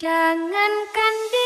Jangankan dia.